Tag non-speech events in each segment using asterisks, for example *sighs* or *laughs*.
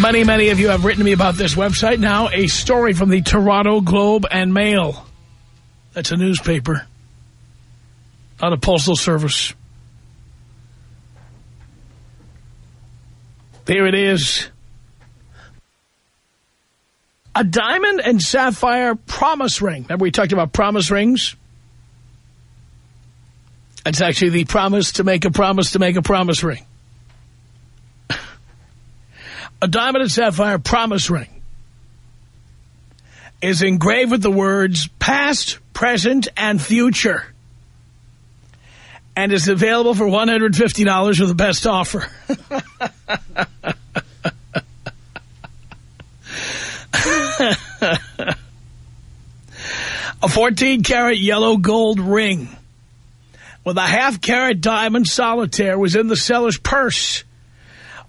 Many, many of you have written to me about this website. Now, a story from the Toronto Globe and Mail. That's a newspaper, not a postal service. There it is. A diamond and sapphire promise ring. Remember we talked about promise rings? It's actually the promise to make a promise to make a promise ring. A diamond and sapphire promise ring is engraved with the words past, present, and future. And is available for $150 with the best offer. *laughs* a 14-carat yellow gold ring with a half-carat diamond solitaire was in the seller's purse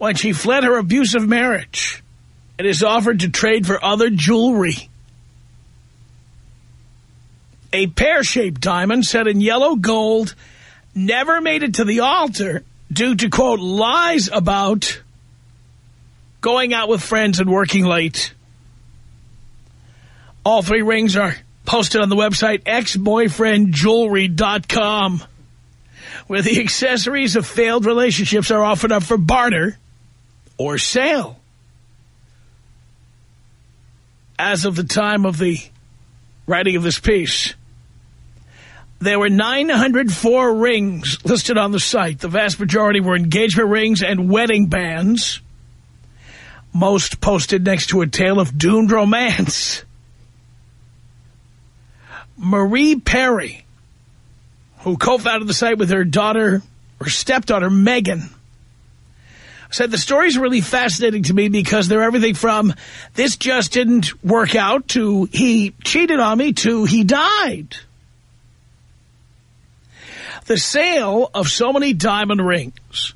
when she fled her abusive marriage. It is offered to trade for other jewelry. A pear-shaped diamond set in yellow gold never made it to the altar due to, quote, lies about going out with friends and working late. All three rings are posted on the website exboyfriendjewelry.com, where the accessories of failed relationships are offered up for barter or sale. As of the time of the writing of this piece, there were 904 rings listed on the site. The vast majority were engagement rings and wedding bands. Most posted next to a tale of doomed romance. Marie Perry, who co-founded the site with her daughter, or stepdaughter, Megan, said the story's really fascinating to me because they're everything from this just didn't work out to he cheated on me to he died. The sale of so many diamond rings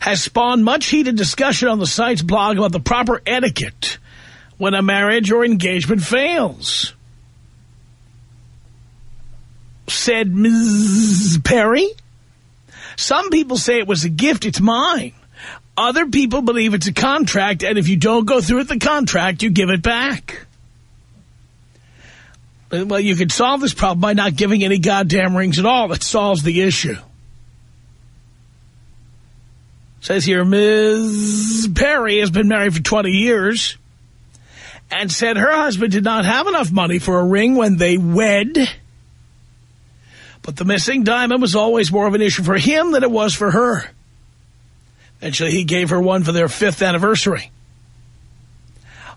has spawned much heated discussion on the site's blog about the proper etiquette when a marriage or engagement fails. Said Ms. Perry. Some people say it was a gift, it's mine. Other people believe it's a contract, and if you don't go through with the contract, you give it back. Well, you could solve this problem by not giving any goddamn rings at all. That solves the issue. Says here, Ms. Perry has been married for 20 years and said her husband did not have enough money for a ring when they wed. But the missing diamond was always more of an issue for him than it was for her. Eventually, he gave her one for their fifth anniversary.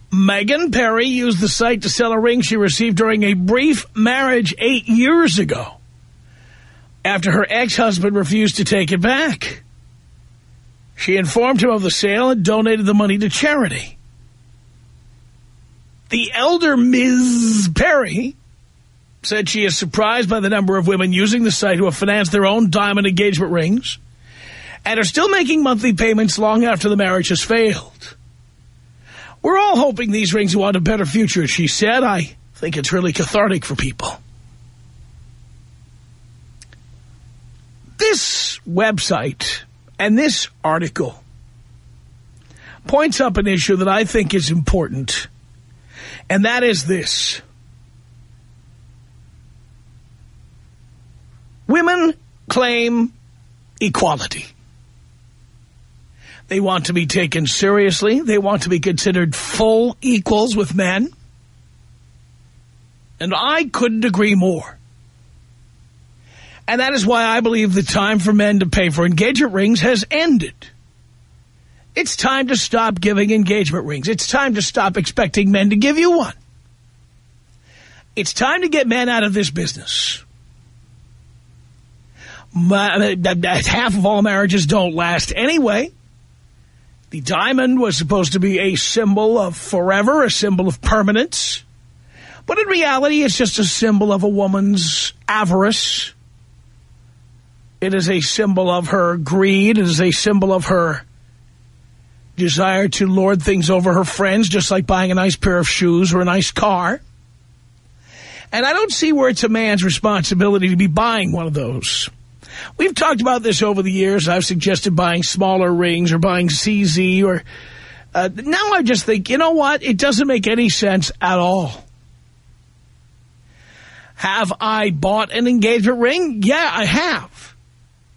Megan Perry used the site to sell a ring she received during a brief marriage eight years ago after her ex-husband refused to take it back. She informed him of the sale and donated the money to charity. The elder Ms. Perry said she is surprised by the number of women using the site who have financed their own diamond engagement rings and are still making monthly payments long after the marriage has failed. We're all hoping these rings want a better future, she said. I think it's really cathartic for people. This website and this article points up an issue that I think is important, and that is this. Women claim equality. They want to be taken seriously. They want to be considered full equals with men. And I couldn't agree more. And that is why I believe the time for men to pay for engagement rings has ended. It's time to stop giving engagement rings. It's time to stop expecting men to give you one. It's time to get men out of this business. Uh, uh, uh, half of all marriages don't last anyway. The diamond was supposed to be a symbol of forever, a symbol of permanence. But in reality, it's just a symbol of a woman's avarice. It is a symbol of her greed. It is a symbol of her desire to lord things over her friends, just like buying a nice pair of shoes or a nice car. And I don't see where it's a man's responsibility to be buying one of those. We've talked about this over the years. I've suggested buying smaller rings or buying CZ or... Uh, now I just think, you know what? It doesn't make any sense at all. Have I bought an engagement ring? Yeah, I have.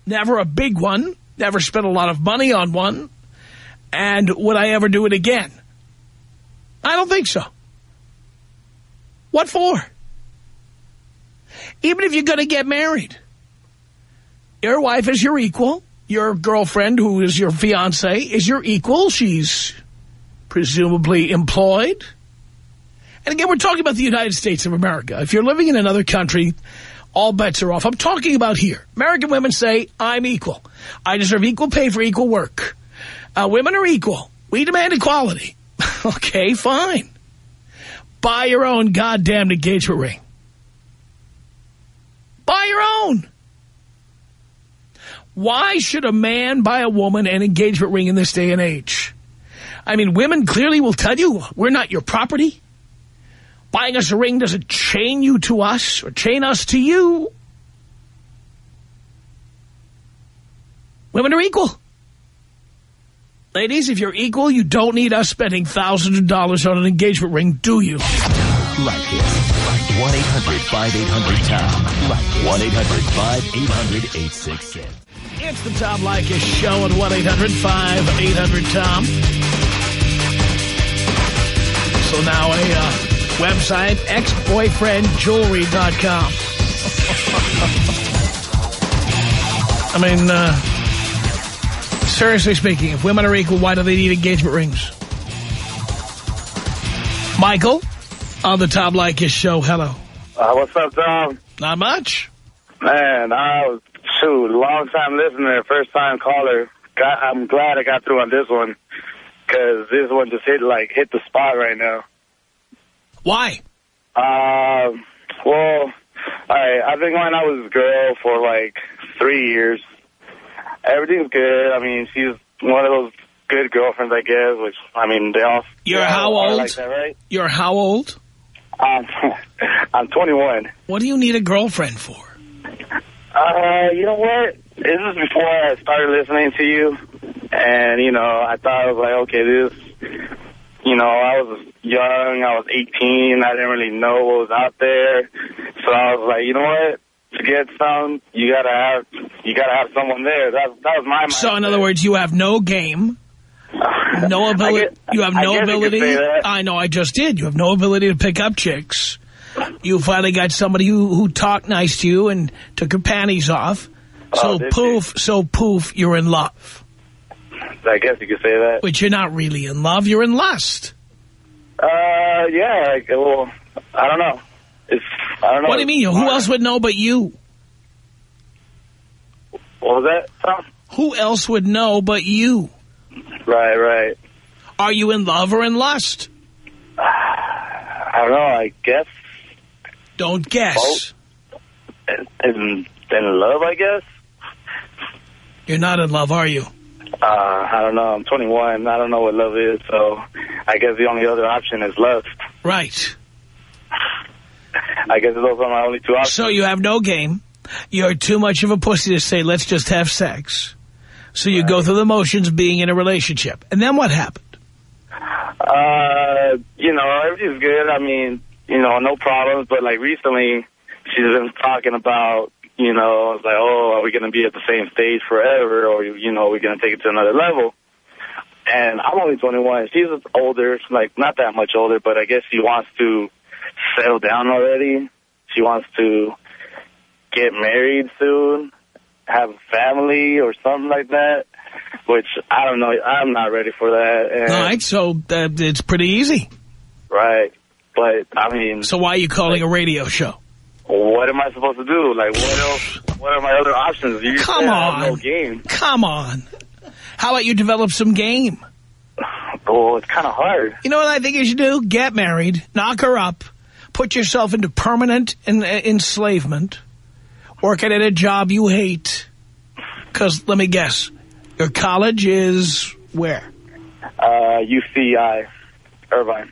Never a big one. Never spent a lot of money on one. And would I ever do it again? I don't think so. What for? Even if you're going to get married. Your wife is your equal. Your girlfriend, who is your fiance, is your equal. She's presumably employed. And again, we're talking about the United States of America. If you're living in another country, all bets are off. I'm talking about here. American women say, I'm equal. I deserve equal pay for equal work. Uh, women are equal. We demand equality. *laughs* okay, fine. Buy your own goddamn engagement ring. Buy your own. Why should a man buy a woman an engagement ring in this day and age? I mean, women clearly will tell you, we're not your property. Buying us a ring doesn't chain you to us or chain us to you. Women are equal. Ladies, if you're equal, you don't need us spending thousands of dollars on an engagement ring, do you? Like it. 1-800-5800-TOM. Like 1-800-5800-866. It's the Tom Leykis Show at 1-800-5800-TOM. So now a uh, website, exboyfriendjewelry.com. *laughs* I mean, uh, seriously speaking, if women are equal, why do they need engagement rings? Michael, on the Tom Leykis Show, hello. Uh, what's up, Tom? Not much. Man, I was, shoot, long time listener, first time caller. Got, I'm glad I got through on this one, because this one just hit, like, hit the spot right now. Why? Uh, well, all right. I've been going out with this girl for, like, three years. Everything's good. I mean, she's one of those good girlfriends, I guess, which, I mean, they all... You're how old? Like that, right? You're how old? Um, *laughs* I'm 21. What do you need a girlfriend for? Uh, you know what? This is before I started listening to you, and, you know, I thought I was like, okay, this, you know, I was young, I was 18, I didn't really know what was out there, so I was like, you know what? To get some, you gotta have, you gotta have someone there. That, that was my So, in other words, you have no game, *sighs* no ability. guess- You have no could ability. I know, I just did. You have no ability to pick up chicks. You finally got somebody who, who talked nice to you and took her panties off. So Oh, poof, so poof, you're in love. I guess you could say that. But you're not really in love, you're in lust. Uh, yeah, like, well, I don't know. It's, I don't know. What do you mean? Who else would know but you? What was that, Tom? Who else would know but you? Right, right. Are you in love or in lust? *sighs* I don't know, I guess Don't guess. in, in, in love, I guess. You're not in love, are you? Uh, I don't know. I'm 21. I don't know what love is, so I guess the only other option is lust. Right. I guess those are my only two options. So you have no game. You're too much of a pussy to say, let's just have sex. So you go through the motions being in a relationship. And then what happened? Uh, you know, everything's good. I mean, you know, no problems. But like recently, she's been talking about, you know, it's like, oh, are we going to be at the same stage forever, or you know, are we going to take it to another level? and I'm only 21. She's older, like not that much older, but I guess she wants to settle down already. She wants to get married soon, have a family or something like that, which I don't know. I'm not ready for that. And, All right, so uh, it's pretty easy. Right. But, I mean, So why are you calling a radio show? what am I supposed to do? Like, what else? What are my other options? You Come on. No game. Come on. How about you develop some game? Oh, it's kind of hard. You know what I think you should do? Get married, knock her up, put yourself into permanent en enslavement, working at a job you hate. Because, let me guess, your college is where? Uh, UCI, Irvine.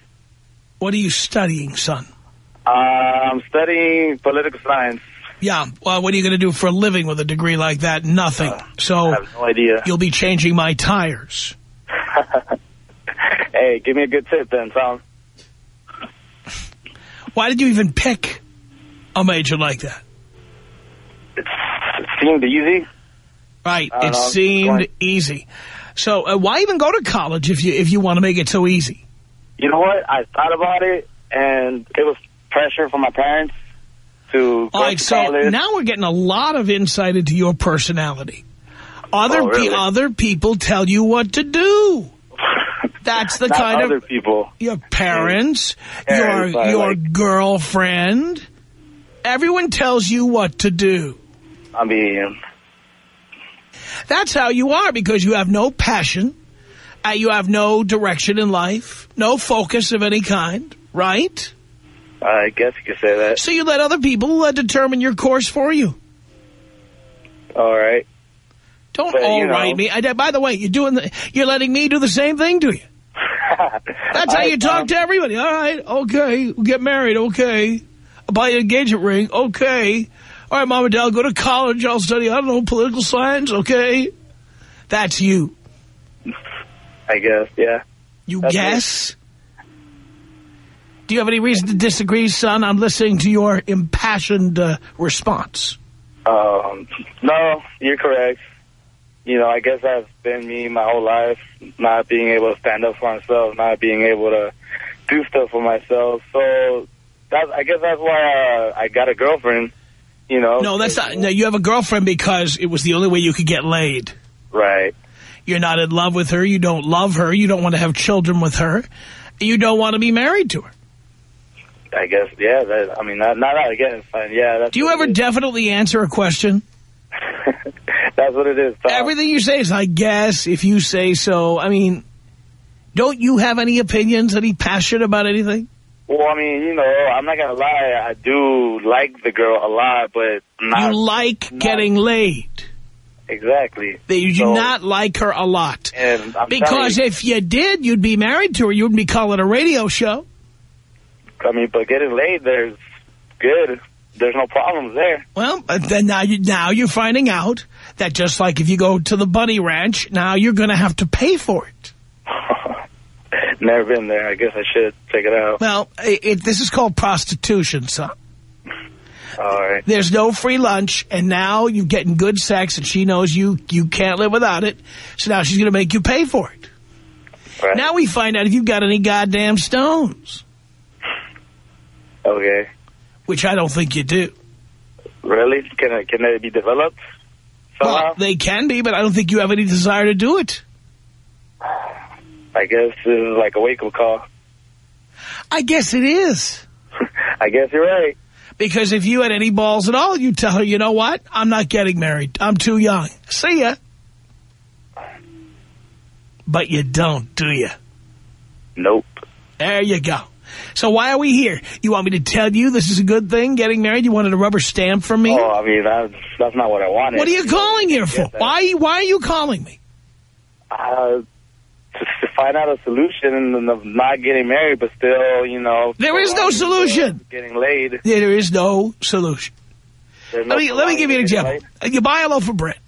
What are you studying, son? Uh, I'm studying political science. Yeah, well, what are you going to do for a living with a degree like that? Nothing. I So have no idea. you'll be changing my tires. *laughs* hey, give me a good tip then, Tom. Why did you even pick a major like that? It's, it seemed easy. Right, it know. seemed easy. So uh, why even go to college if you if you want to make it so easy? You know what? I thought about it, and it was pressure from my parents to go All right, to so college. now we're getting a lot of insight into your personality. Other Oh, really? pe- other people tell you what to do. *laughs* That's the kind other of people. your parents, Parents, your your like- girlfriend. Everyone tells you what to do. I mean, That's how you are because you have no passion, you have no direction in life, no focus of any kind, right? I guess you could say that. So you let other people uh, determine your course for you. All right. Don't But, you know- me. I, by the way, you're doing the, you're letting me do the same thing to you. *laughs* That's how I- you talk um, to everybody. All right, okay, we'll get married, okay. I'll buy an engagement ring, okay. All right, mom and dad, I'll go to college. I'll study, I don't know, political science, okay. That's you. I guess, yeah. You That's guess? Do you have any reason to disagree, son? I'm listening to your impassioned uh, response. Um, no, you're correct. You know, I guess that's been me my whole life, not being able to stand up for myself, not being able to do stuff for myself. So that's, I guess that's why uh, I got a girlfriend. You know. No, that's not. No, you have a girlfriend because it was the only way you could get laid. Right. You're not in love with her. You don't love her. You don't want to have children with her. You don't want to be married to her. I guess, yeah. That, I mean, not, not I guess. Fine. Yeah. That's Do you ever definitely answer a question? *laughs* that's what it is. Tom. Everything you say is, I guess, if you say so. I mean, don't you have any opinions, any passion about anything? Well, I mean, you know, I'm not gonna lie. I do like the girl a lot, but not you like not- getting laid. Exactly. That You do So- not like her a lot. And I'm Because telling if you did, you'd be married to her. You wouldn't be calling a radio show. I mean, but getting laid, there's good. There's no problems there. Well, then now, you, now you're finding out that just like if you go to the bunny ranch, now you're going to have to pay for it. *laughs* Never been there. I guess I should check it out. Well, it, this is called prostitution, son. All right. There's no free lunch, and now you're getting good sex, and she knows you you can't live without it, so now she's going to make you pay for it. Right. Now we find out if you've got any goddamn stones, Okay. which I don't think you do. Really? Can it, can they be developed somehow? Well, they can be, but I don't think you have any desire to do it. I guess this is like a wake-up call. I guess it is. *laughs* I guess you're right. Because if you had any balls at all, you'd tell her, you know what? I'm not getting married. I'm too young. See ya. But you don't, do you? Nope. There you go. So why are we here? You want me to tell you this is a good thing, getting married? You wanted a rubber stamp from me? Oh, I mean, that's, that's not what I wanted. what are you calling here for? Why, why are you calling me? Uh, find out a solution of not getting married, but still, you know. There is no solution. Getting laid. Yeah, There is no solution. No Let me, let me give you an example. You buy a loaf of bread,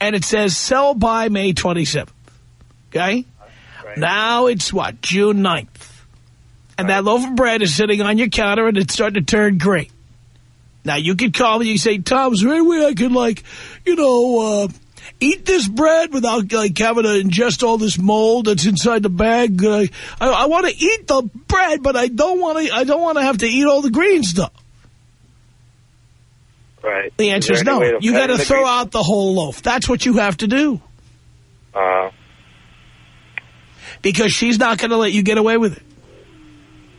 and it says sell by May 27th. Okay? Right. Now it's what? June 9th. And that loaf of bread is sitting on your counter and it's starting to turn green. Now you could call me and you say, Tom, is there any way I could like, you know, uh, eat this bread without like having to ingest all this mold that's inside the bag? Uh, I, I want to eat the bread, but I don't want to. I don't want to have to eat all the green stuff. Right. The answer is, there no. any way to You got to throw green- out the whole loaf. That's what you have to do Uh, because she's not going to let you get away with it,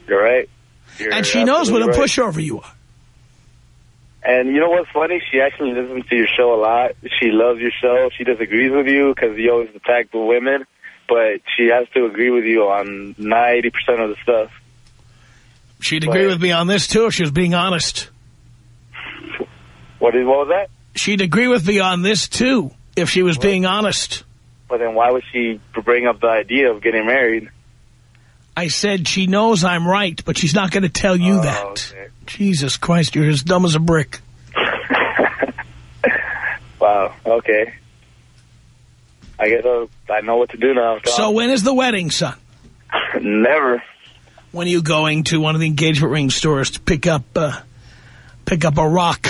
you're right. You're and she knows what a right. pushover you are. And you know what's funny? She actually listens to your show a lot. She loves your show. She disagrees with you because you always attack the women, but she has to agree with you on 90% of the stuff. She'd agree with me on this too if she was being honest. What, is, what was that? She'd agree with me on this too if she was being honest. But then why would she bring up the idea of getting married? I said she knows I'm right, but she's not going to tell you Oh, that. okay. Jesus Christ, you're as dumb as a brick. *laughs* Wow, okay. I guess uh, I know what to do now. So when is the wedding, son? *laughs* Never. When are you going to one of the engagement ring stores to pick up uh, pick up a rock?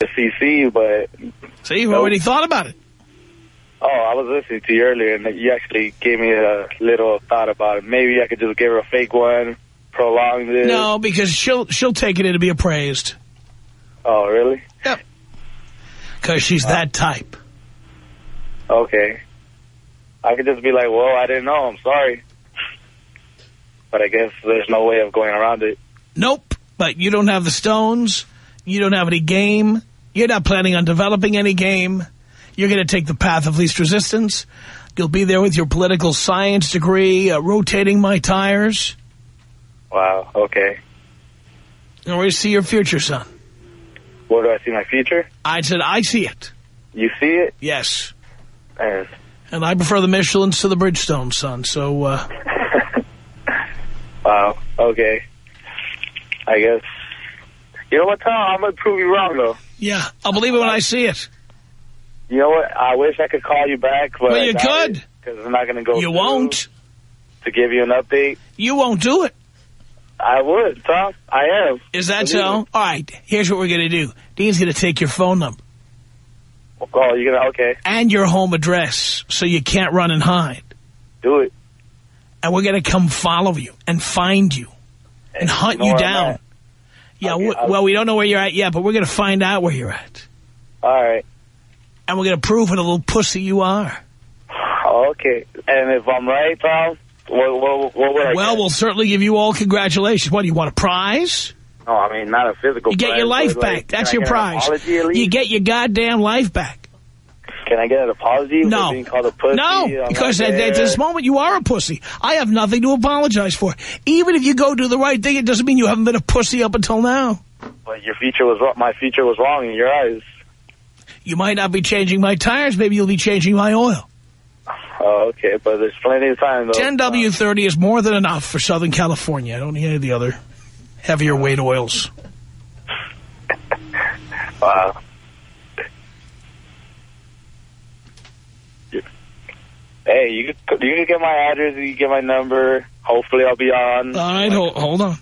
The CZ, but See, you've Nope. already thought about it. Oh, I was listening to you earlier, and you actually gave me a little thought about it. Maybe I could just give her a fake one, prolong this. No, because she'll she'll take it in to be appraised. Oh, really? Yep. Because she's uh, that type. Okay. I could just be like, well, I didn't know. I'm sorry. But I guess there's no way of going around it. Nope. But you don't have the stones. You don't have any game. You're not planning on developing any game. You're going to take the path of least resistance. You'll be there with your political science degree, uh, rotating my tires. Wow, okay. And where do you see your future, son? Where do I see my future? I said, I see it. You see it? Yes. And And I prefer the Michelins to the Bridgestone, son. So, uh, *laughs* wow, okay. I guess. You know what, Tom? I'm going to prove you wrong, though. yeah, I'll believe it when I see it. You know what? I wish I could call you back, but Well, you could. Because I'm not going to go You won't. To give you an update. You won't do it. I would, Tom. I am. Is that so? All right, here's what we're going to do. Dean's going to take your phone number Oh, you're going to, okay. and your home address so you can't run and hide. Do it. And we're going to come follow you and find you and hunt you down. Yeah, Okay, well, we don't know where you're at yet, but we're going to find out where you're at. All right. And we're going to prove what a little pussy you are. Okay. And if I'm right, Tom, what, what, what would I Well, get? we'll certainly give you all congratulations. What, do you want a prize? No, I mean, not a physical prize. You get prize, your life but, like, back. That's your prize. apology at least? You get your goddamn life back. Can I get an apology No. for being called a pussy? No, I'm because at, at this moment you are a pussy. I have nothing to apologize for. Even if you go do the right thing, it doesn't mean you haven't been a pussy up until now. But your future was wrong. My future was wrong in your eyes. You might not be changing my tires. Maybe you'll be changing my oil. Oh, okay. But there's plenty of time, though. 10W30 is more than enough for Southern California. I don't need any of the other heavier weight oils. *laughs* Wow. Hey, you could, you can get my address, you can get my number. Hopefully I'll be on. All right, hold, hold on.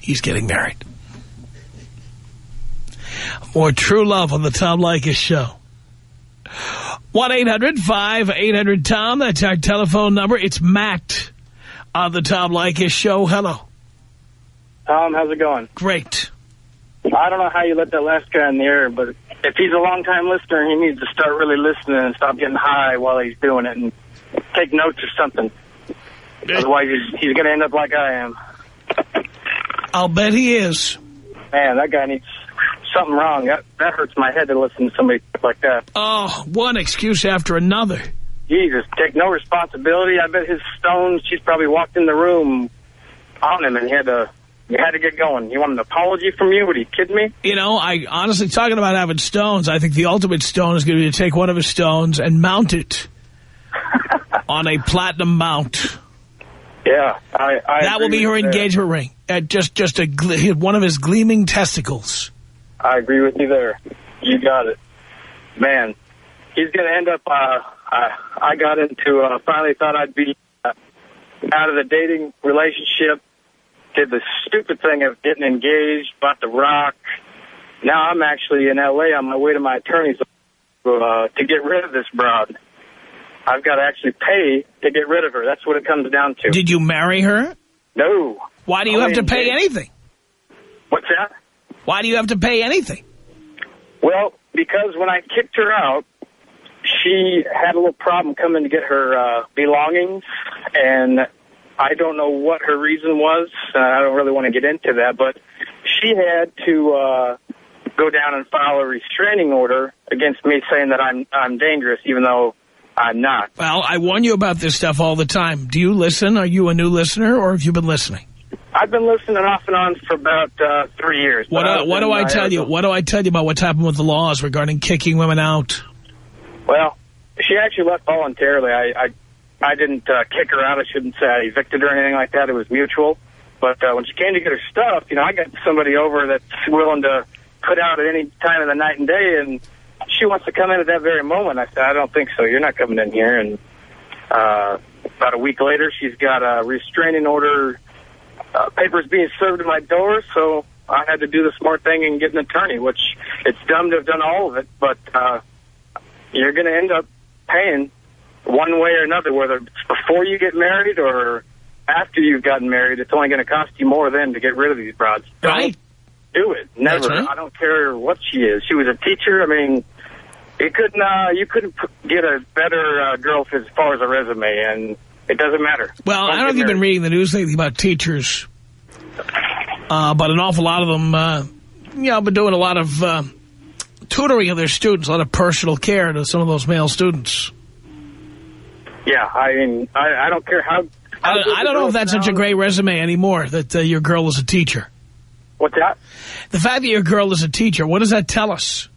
He's getting married. More true love on the Tom Leykis show. 1-800-5800-TOM. That's our telephone number. It's Matt on the Tom Leykis show. Hello. Tom, how's it going? Great. I don't know how you let that last guy in the air, but if he's a long-time listener, he needs to start really listening and stop getting high while he's doing it and take notes or something. Otherwise, he's, he's going to end up like I am. I'll bet he is. Man, that guy needs something wrong. That, that hurts my head to listen to somebody like that. Oh, one excuse after another. Jesus, take no responsibility. I bet his stones, she's probably walked in the room on him and he had to, he had to get going. You want an apology from you? Are you kidding me? You know, I honestly, talking about having stones, I think the ultimate stone is going to be to take one of his stones and mount it on a platinum mount. Yeah, I, I that will be her engagement ring. Uh, just just a one of his gleaming testicles. I agree with you there. You got it. Man, he's going to end up, uh, I, I got into, uh, finally thought I'd be uh, out of the dating relationship, did the stupid thing of getting engaged, bought the rock. Now I'm actually in L.A. on my way to my attorney's uh, to get rid of this broad. I've got to actually pay to get rid of her. That's what it comes down to. Did you marry her? No. Why do you have to pay anything? What's that? Why do you have to pay anything? Well, because when I kicked her out, she had a little problem coming to get her uh, belongings, and I don't know what her reason was. Uh, I don't really want to get into that, but she had to uh, go down and file a restraining order against me saying that I'm I'm dangerous, even though I'm not. Well, I warn you about this stuff all the time. Do you listen? Are you a new listener, or have you been listening? I've been listening off and on for about uh, three years. What, uh, what do I tell you? What do I tell you about what's happened with the laws regarding kicking women out? Well, she actually left voluntarily. I I, I didn't uh, kick her out. I shouldn't say I evicted her or anything like that. It was mutual. But uh, when she came to get her stuff, you know, I got somebody over that's willing to put out at any time of the night and day, and she wants to come in at that very moment. I said, I don't think so. You're not coming in here. And uh, about a week later, she's got a restraining order, uh, papers being served at my door, so I had to do the smart thing and get an attorney, which it's dumb to have done all of it, but uh, you're going to end up paying one way or another, whether it's before you get married or after you've gotten married. It's only going to cost you more then to get rid of these broads. Right. Don't do it. Never. right. I don't care what she is. She was a teacher. I mean, it couldn't. Uh, you couldn't get a better uh, girl as far as a resume, and it doesn't matter. Well, I don't know if you've been reading the news lately about teachers, uh, but an awful lot of them, uh, you know, been doing a lot of uh, tutoring of their students, a lot of personal care to some of those male students. Yeah, I mean, I, I don't care how. I, don't- I don't know if that's such a great resume anymore, that uh, your girl is a teacher. What's that? The fact that your girl is a teacher, what does that tell us?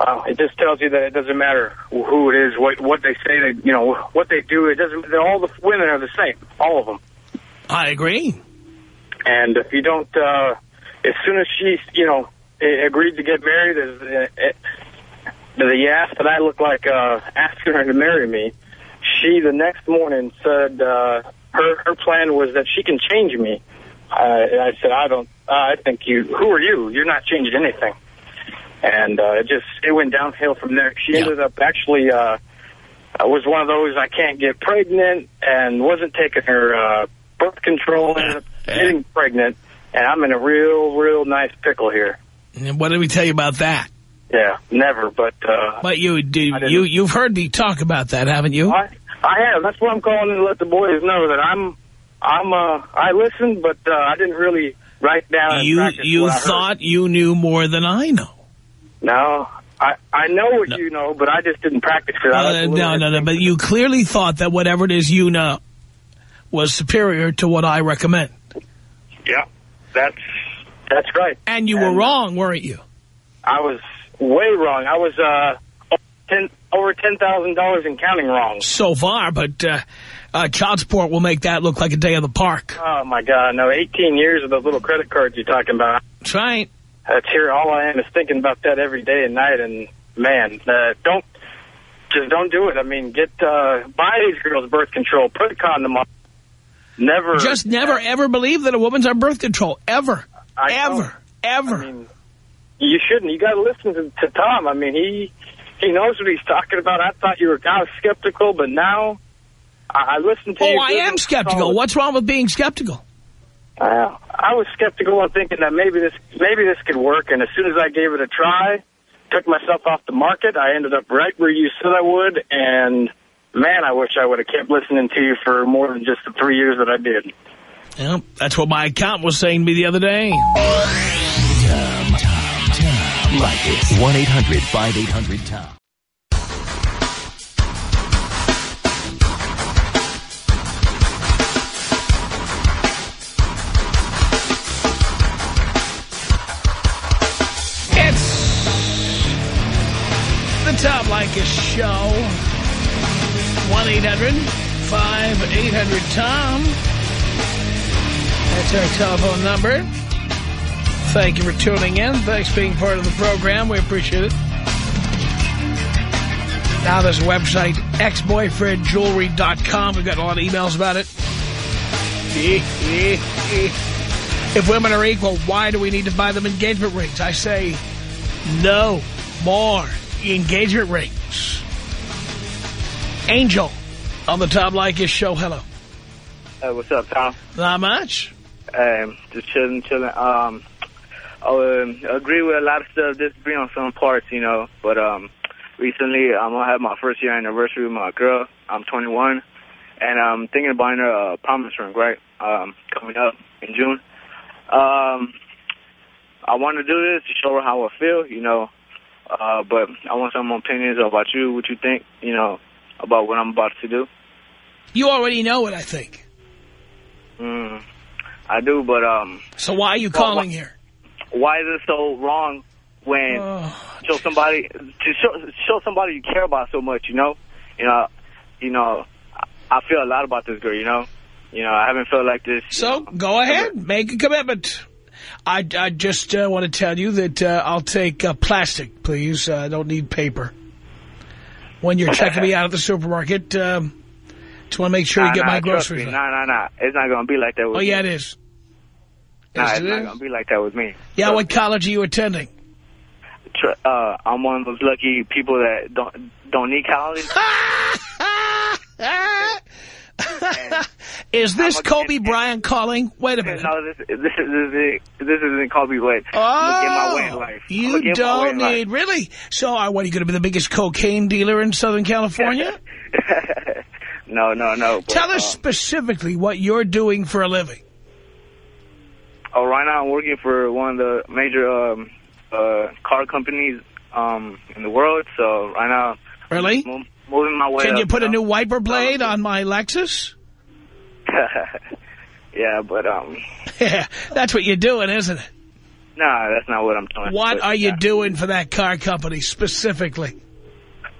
Uh, it just tells you that it doesn't matter who it is, what what they say, they, you know, what they do. It doesn't. All the women are the same, all of them. I agree. And if you don't, uh, as soon as she, you know, agreed to get married, as uh, eh, the yes that I look like uh, asking her to marry me, she the next morning said uh, her her plan was that she can change me. Uh, and I said, I don't. Uh, I think you. Who are you? You're not changing anything. And uh, it just it went downhill from there. She Yeah. ended up actually uh, was one of those I can't get pregnant and wasn't taking her uh, birth control and ended up Yeah. getting pregnant. And I'm in a real, real nice pickle here. And what did we tell you about that? Yeah, never. But uh, But you do you you've heard me talk about that, haven't you? I, I have. That's why I'm calling to let the boys know that I'm. I'm. Uh, I listened, but uh, I didn't really write down. You, you thought you knew more than I know. No, I I know what you know, but I just didn't practice it. I was a Uh, no, no, no. But you clearly thought that whatever it is you know was superior to what I recommend. Yeah, that's that's right. And you were wrong, weren't you? I was way wrong. I was uh ten over ten thousand dollars in counting wrong. So far, but uh, uh, child support will make that look like a day in the park. Oh my God! No, eighteen years of those little credit cards you're talking about. That's right. That's here. All I am is thinking about that every day and night. And man, uh, don't just don't do it. I mean, get uh, buy these girls birth control. Put a condom on. Never. Just never, ever believe that a woman's on birth control. Ever. I ever. don't. Ever. I mean, you shouldn't. You got to listen to, to Tom. I mean, he he knows what he's talking about. I thought you were kind of skeptical, but now I, I listened to you. oh. I am skeptical. What's wrong with being skeptical? Uh, I was skeptical and thinking that maybe this maybe this could work. And as soon as I gave it a try, took myself off the market, I ended up right where you said I would. And man, I wish I would have kept listening to you for more than just the three years that I did. Yeah, that's what my accountant was saying to me the other day. Tom, Tom, Like it. 1-800-5800-TOM. Tom Leykis Show. 1-800-5800-TOM. That's our telephone number. Thank you for tuning in. Thanks for being part of the program. We appreciate it. Now there's a website, exboyfriendjewelry.com. We've got a lot of emails about it. *laughs* if women are equal, why do we need to buy them engagement rings? I say no more engagement rings. Angel on the Tom Leykis show. Hello. Hey, what's up, Tom? Not much. Um, just chilling, chilling. Um, I would agree with a lot of stuff, disagree on some parts, you know. But um, recently, I'm gonna have my first year anniversary with my girl. I'm 21, and I'm thinking of buying her a promise ring, right? Um, coming up in June. Um, I want to do this to show her how I feel, you know. Uh, but I want some opinions about you, what you think, you know, about what I'm about to do. You already know what I think. Mm, I do, but um. So why are you calling why, here? Why is it so wrong when oh, show somebody to show show somebody you care about so much? You know, you know, you know. I feel a lot about this girl. You know, you know. I haven't felt like this. So know, go ahead, ever. make a commitment. I, I just uh, want to tell you that uh, I'll take uh, plastic, please. I don't need paper. When you're *laughs* checking me out at the supermarket, um, just want to make sure nah, you get nah, my groceries. Nah, nah, nah. It's not gonna be like that with Oh, me. yeah, it is. Nah, Yes, it's it not gonna be like that with me. Yeah, Trust what me. college are you attending? Uh, I'm one of those lucky people that don't don't need college. *laughs* is this Kobe Bryant calling? Wait a minute. no, this this is this, is, this isn't Kobe Wade. I'm my way in life. I'm Oh, you gonna get my way don't need, really? So uh, what, are you going to be the biggest cocaine dealer in Southern California? *laughs* no, no, no. But, Tell us uh, specifically what you're doing for a living. oh, right now I'm working for one of the major um, uh, car companies um, in the world. So right now, Really? mo- moving my way. Can you up, put a new wiper blade on my Lexus? *laughs* yeah, but um, Yeah, that's what you're doing, isn't it? nah, that's not what I'm doing. What But, are you yeah, doing for that car company specifically?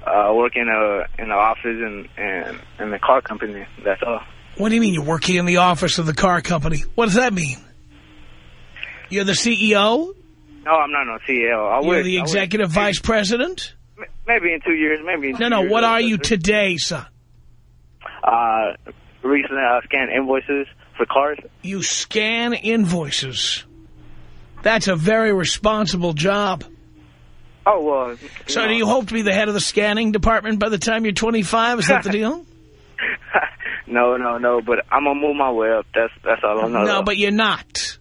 Uh, work in a in the office and and in the car company. That's all. What do you mean you're working in the office of the car company? What does that mean? You're the CEO? No, I'm not no CEO. I You're wish, the executive vice president? Maybe in two years. Maybe. In No, no, years, what are you today, son? Uh, recently I scanned invoices for cars. You scan invoices. That's a very responsible job. Oh well. So know. do you hope to be the head of the scanning department by the time you're 25? Is that the deal? *laughs* *laughs* no, no, no. But I'm gonna move my way up. That's that's all I know. No, but you're not.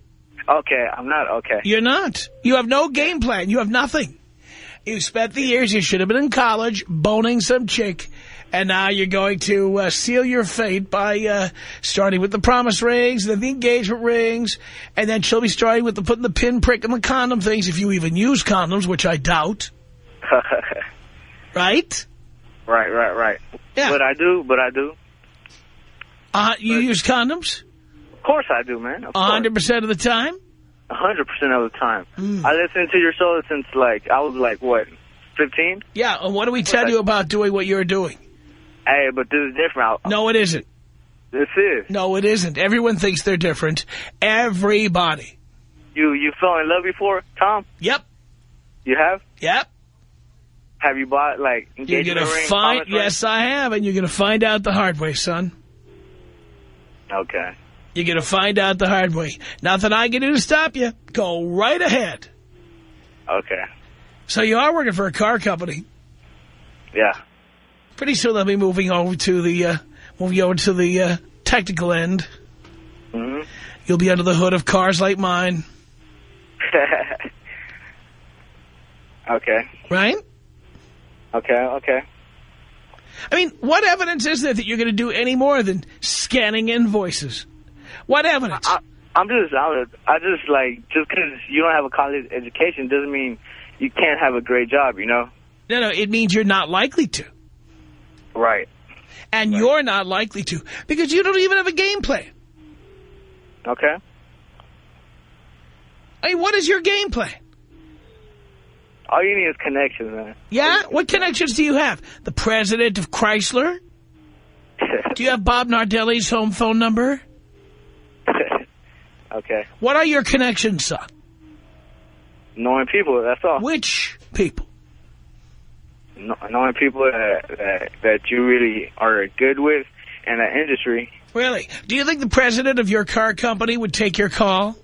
okay, I'm not okay. You're not. You have no game plan. You have nothing. You spent the years you should have been in college boning some chick, and now you're going to uh, seal your fate by uh, starting with the promise rings, then the engagement rings, and then she'll be starting with the putting the pinprick in the condom things, if you even use condoms, which I doubt. *laughs* Right? right, right, right. Yeah. But I do. But I do. Uh, you But- use condoms Of course I do, man. Of a 100% of the time? A hundred percent of the time. Hmm. I listened to your show since like I was like what, fifteen? Yeah, and what do we tell you about doing what you're doing? Hey, but this is different. No, it isn't. This is No, it isn't. Everyone thinks they're different. Everybody. you. You fell in love before, Tom? Yep. You have? Yep. Have you bought like You're to ring? find, promise ring? yes, I have, and you're going to find out the hard way, son. Okay. You're going to find out the hard way. Nothing I can do to stop you. Go right ahead. Okay. So you are working for a car company. Yeah. Pretty soon they'll be moving over to the, uh, moving over to the uh, technical end. hmm You'll be under the hood of cars like mine, *laughs* okay. right? Okay. Okay. I mean, what evidence is there that you're going to do any more than scanning invoices? What evidence? I, I'm just out. of- I just like just because you don't have a college education doesn't mean you can't have a great job. You know. no, no, it means you're not likely to. Right. And you're not likely to because you don't even have a game plan. Okay. I mean, what is your game plan? All you need is connections, man. Yeah? What connections do you have? The president of Chrysler? *laughs* Do you have Bob Nardelli's home phone number? *laughs* okay. What are your connections, son? Knowing people. That's all. Which people? Kno- Knowing people that, that that you really are good with in that industry. Really? Do you think the president of your car company would take your call?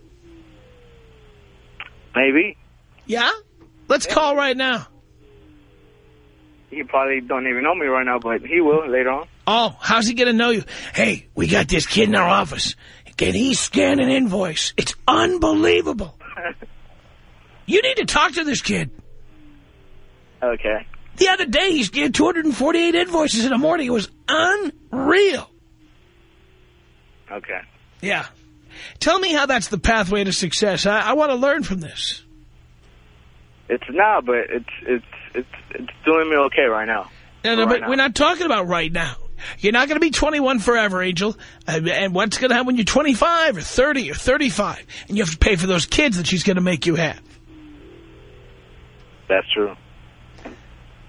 Maybe. Yeah? Let's call right now. He probably don't even know me right now, but he will later on. Oh, how's he going to know you? Hey, we got this kid in our office. Can he scan an invoice? It's unbelievable. *laughs* you need to talk to this kid. Okay. The other day, he scanned 248 invoices in a morning. It was unreal. Okay. Yeah. Tell me how that's the pathway to success. I, I want to learn from this. It's not, but it's it's it's it's doing me okay right now. No, no, Right but now. we're not talking about right now. You're not going to be 21 forever, Angel. And, and what's going to happen when you're 25 or 30 or 35? And you have to pay for those kids that she's going to make you have. That's true.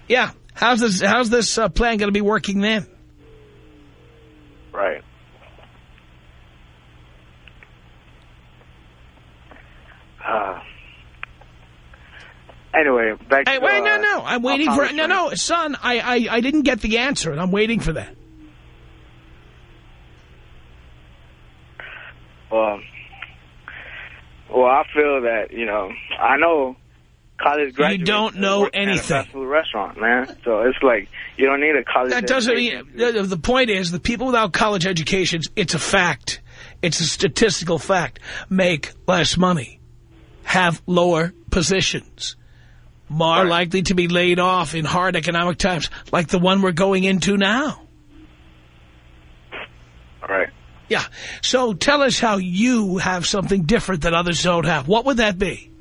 Yeah. How's this, how's this uh, plan going to be working then? Right. Uh, anyway, back Hey, to wait, no, uh, no. I'm waiting for, no, no, son, I, I, I didn't get the answer, and I'm waiting for that. Well, well, I feel that you know, I know college graduates. don't know work at a anything. restaurant, man. So it's like you don't need a college. That doesn't mean, the, the point is, the people without college educations, it's a fact. It's a statistical fact. Make less money. Have lower positions. More Right. likely to be laid off in hard economic times, like the one we're going into now. All right. Yeah. So tell us how you have something different that others don't have. What would that be?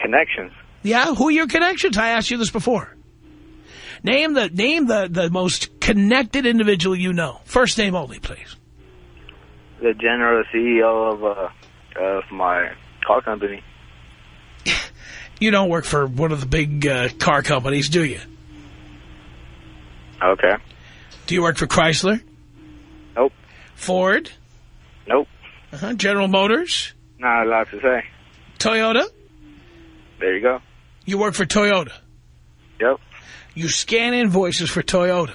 Connections. Yeah, who are your connections? I asked you this before. Name the name the, the most connected individual you know. First name only, please. The general CEO of uh of my car company. *laughs* You don't work for one of the big uh, car companies, do you? Okay. Do you work for Chrysler? Nope. Ford? Nope. Uh-huh. General Motors? Not a lot to say. Toyota? There you go. You work for Toyota. Yep. You scan invoices for Toyota.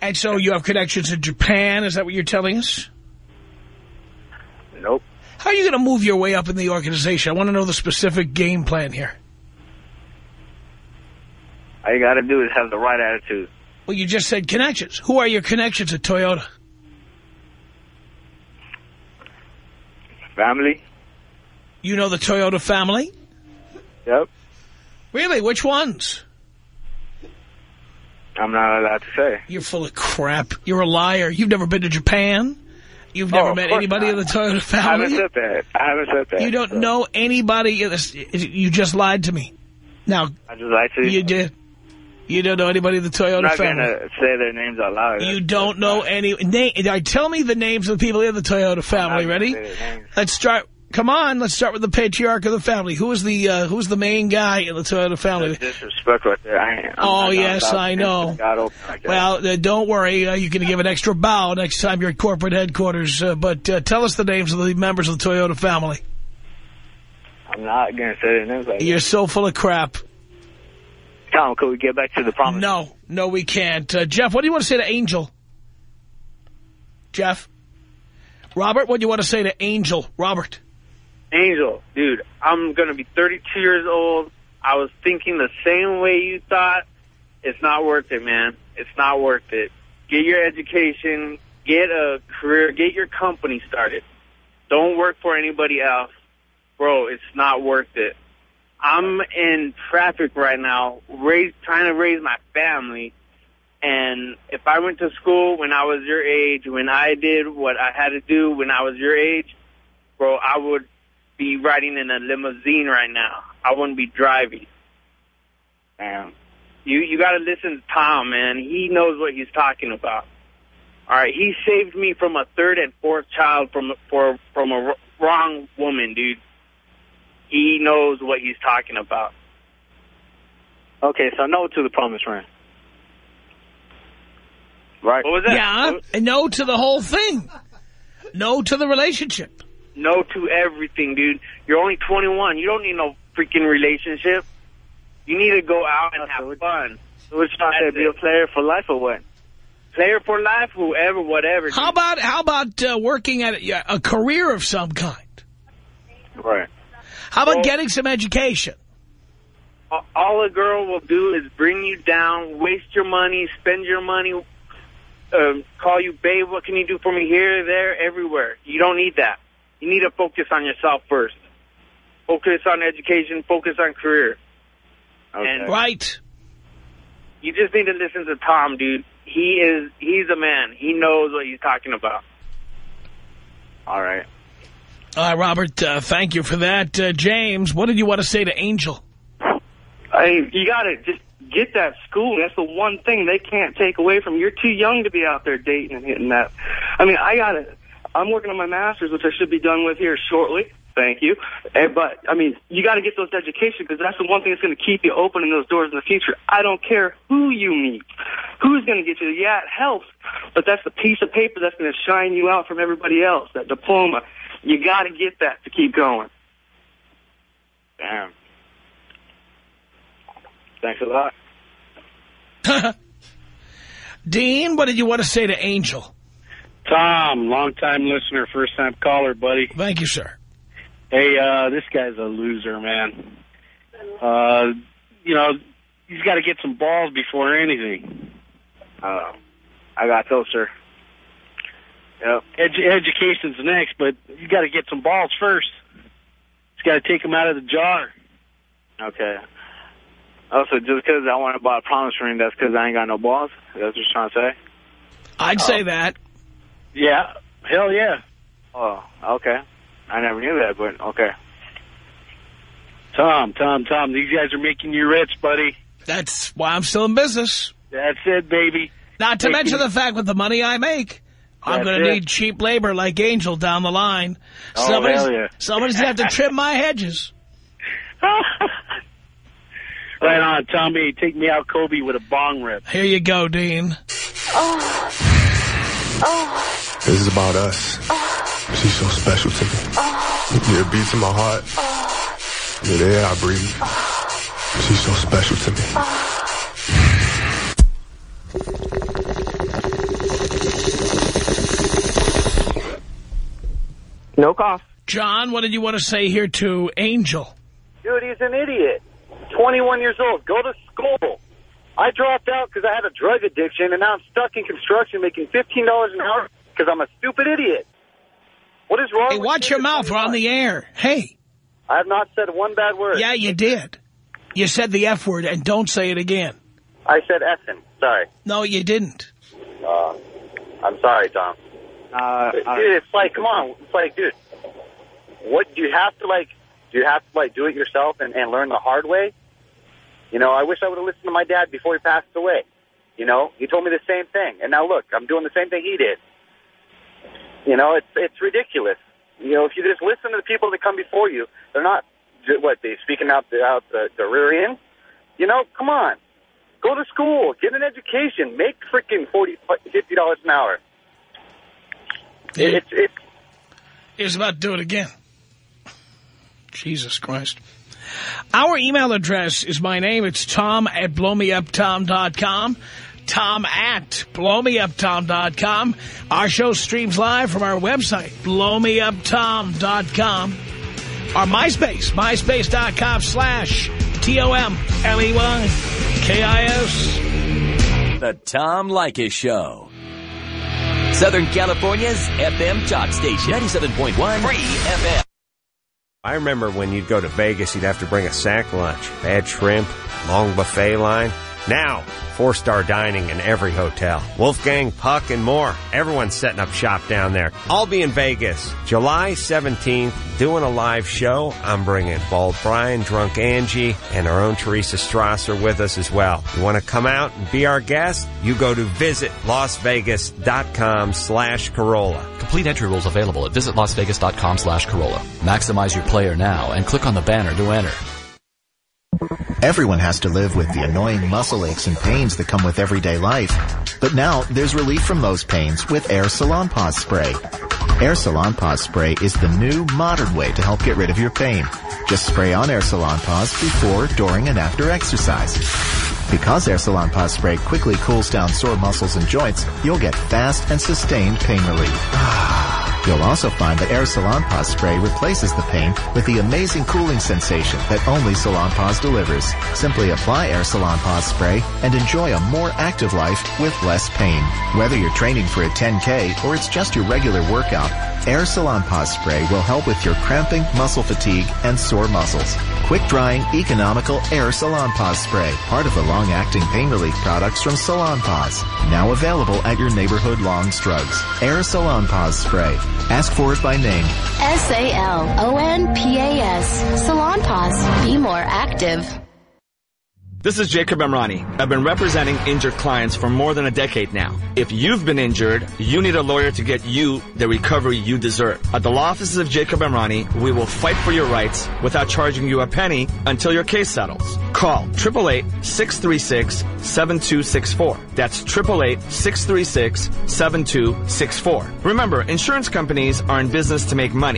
And so you have connections in Japan, is that what you're telling us? Nope. How are you going to move your way up in the organization? I want to know the specific game plan here. All you got to do is have the right attitude. Well, you just said connections. Who are your connections at Toyota? Family. You know the Toyota family? Yep. Really? Which ones? I'm not allowed to say. You're full of crap. You're a liar. You've never been to Japan. You've never Oh, met anybody in the Toyota family. I haven't said that. I haven't said that. You don't So, know anybody. in this- You just lied to me. Now, I just like to. you You did. You don't know anybody in the Toyota I'm not family. gonna say their names out loud. You That's- don't know not- any. Na tell me the names of the people in the Toyota not family. Ready? say their names. Let's start. Come on, let's start with the patriarch of the family. Who is the uh, who's the main guy in the Toyota family? Disrespect right there. I I'm Oh, gonna yes, I know. open. Well, uh, don't worry. Uh, you can give an extra bow next time you're at corporate headquarters. Uh, but uh, tell us the names of the members of the Toyota family. I'm not gonna say their names like You're so full of crap. Tom, could we get back to the promise? No, no, we can't. Uh, Jeff, what do you want to say to Angel? Jeff? Robert, what do you want to say to Angel? Robert? Angel, dude, I'm going to be 32 years old. I was thinking the same way you thought. It's not worth it, man. It's not worth it. Get your education, get a career, get your company started. Don't work for anybody else. Bro, it's not worth it. I'm in traffic right now, raise, trying to raise my family. And if I went to school when I was your age, when I did what I had to do when I was your age, bro, I would be riding in a limousine right now. I wouldn't be driving. Damn. You you got to listen to Tom, man. He knows what he's talking about. All right, he saved me from a third and fourth child from for from a wr- wrong woman, dude. He knows what he's talking about. Okay, so no to the promise ring. Right. What was that? Yeah, no to the whole thing. No to the relationship. No to everything, dude. You're only 21. You don't need no freaking relationship. You need to go out and have fun. So what you trying to be a player for life or what? player for life, whoever, whatever. How about how about uh, working at a, a career of some kind? Right. How about Well- getting some education? All a girl will do is bring you down, waste your money, spend your money, um, call you babe. What can you do for me here, there, everywhere? You don't need that. You need to focus on yourself first. Focus on education. Focus on career. And Right. you just need to listen to Tom, dude. He is he's a man. He knows what he's talking about. All right. All right, Robert, uh, thank you for that. Uh, James, what did you want to say to Angel? I you gotta just get that school. That's the one thing they can't take away from you. You're too young to be out there dating and hitting that. I mean, I gotta. I'm working on my master's, which I should be done with here shortly. Thank you. And, but I mean, you got to get those education because that's the one thing that's going to keep you opening those doors in the future. I don't care who you meet, who's going to get you. Yeah, it helps, but that's the piece of paper that's going to shine you out from everybody else. That diploma, you got to get that to keep going. Damn. Thanks a lot. *laughs* Dean, what did you want to say to Angel? Tom, long-time listener, first-time caller, buddy. Thank you, sir. Hey, uh, this guy's a loser, man. Uh, you know, he's got to get some balls before anything. Uh, I got those, sir. Yep. Edu- education's next, but you got to get some balls first. He's got to take them out of the jar. Okay. Also, just because I want to buy a promise ring, that's because I ain't got no balls? That's what you're trying to say? I'd say that. Yeah, hell yeah. Oh, okay. I never knew that, but okay. Tom, Tom, Tom, these guys are making you rich, buddy. That's why I'm still in business. That's it, baby. Not to Making- mention the fact with the money I make, I'm going to need cheap labor like Angel down the line. Oh, somebody's, hell yeah. somebody's going to have to trim my hedges. *laughs* Right on, Tommy. Take me out, Kobe, with a bong rip. Here you go, Dean. Oh. Oh. This is about us. She's so special to me. Yeah, it beats in my heart. Yeah, the air I breathe. She's so special to me. No cough. John, what did you want to say here to Angel? Dude, he's an idiot. 21 years old. Go to school. I dropped out because I had a drug addiction, and now I'm stuck in construction making $15 an hour because I'm a stupid idiot. What is wrong Hey, with watch your mouth. We're on the air. Hey, I have not said one bad word. yeah, you did. You said the F word, and don't say it again. I said effing. Sorry. No, you didn't. Uh, I'm sorry, Tom. Uh, dude, it's like, come on. It's like, dude, what do you have to, like, do you have to, like, do it yourself and, and learn the hard way? You know, I wish I would have listened to my dad before he passed away. You know, he told me the same thing. And now, look, I'm doing the same thing he did. You know, it's it's ridiculous. You know, if you just listen to the people that come before you, they're not, what, they speaking out the, out the, the rear end? You know, come on. Go to school. Get an education. Make freaking forty, fifty dollars an hour. It, it's it's He about to do it again. Jesus Christ. Our email address is my name. It's tom at blowmeuptom.com. Tom at blowmeuptom.com. Our show streams live from our website, blowmeuptom.com. Our MySpace, myspace.com slash T-O-M-L-E-Y-K-I-S. The Tom Leykis Show. Southern California's FM talk station. 97.1 Free FM. I remember when you'd go to Vegas, you'd have to bring a sack lunch, bad shrimp, long buffet line. Now, four-star dining in every hotel. Wolfgang, Puck, and more. Everyone's setting up shop down there. I'll be in Vegas, July 17th, doing a live show. I'm bringing Bald Brian, Drunk Angie, and our own Teresa Strasser with us as well. You want to come out and be our guest? You go to visit lasvegas.com slash Corolla. Complete entry rules available at visitlasvegas.com slash Corolla. Maximize your player now and click on the banner to enter. Everyone has to live with the annoying muscle aches and pains that come with everyday life. But now there's relief from those pains with Air Salonpas Spray. Air Salonpas Spray is the new modern way to help get rid of your pain. Just spray on Air Salonpas before, during, and after exercise. Because Air Salonpas Spray quickly cools down sore muscles and joints, you'll get fast and sustained pain relief. You'll also find that Air Salonpas Spray replaces the pain with the amazing cooling sensation that only Salonpas delivers. Simply apply Air Salonpas Spray and enjoy a more active life with less pain. Whether you're training for a 10K or it's just your regular workout, Air Salonpas Spray will help with your cramping, muscle fatigue, and sore muscles. Quick drying, economical Air Salonpas Spray, part of the long-acting pain relief products from Salonpas. Now available at your neighborhood Long's Drugs. Air Salonpas Spray. Ask for it by name. S-A-L-O-N-P-A-S. Salonpas. Be more active. This is Jacob Emrani. I've been representing injured clients for more than a decade now. If you've been injured, you need a lawyer to get you the recovery you deserve. At the law offices of Jacob Emrani, we will fight for your rights without charging you a penny until your case settles. Call 888-636-7264. That's 888-636-7264. Remember, insurance companies are in business to make money.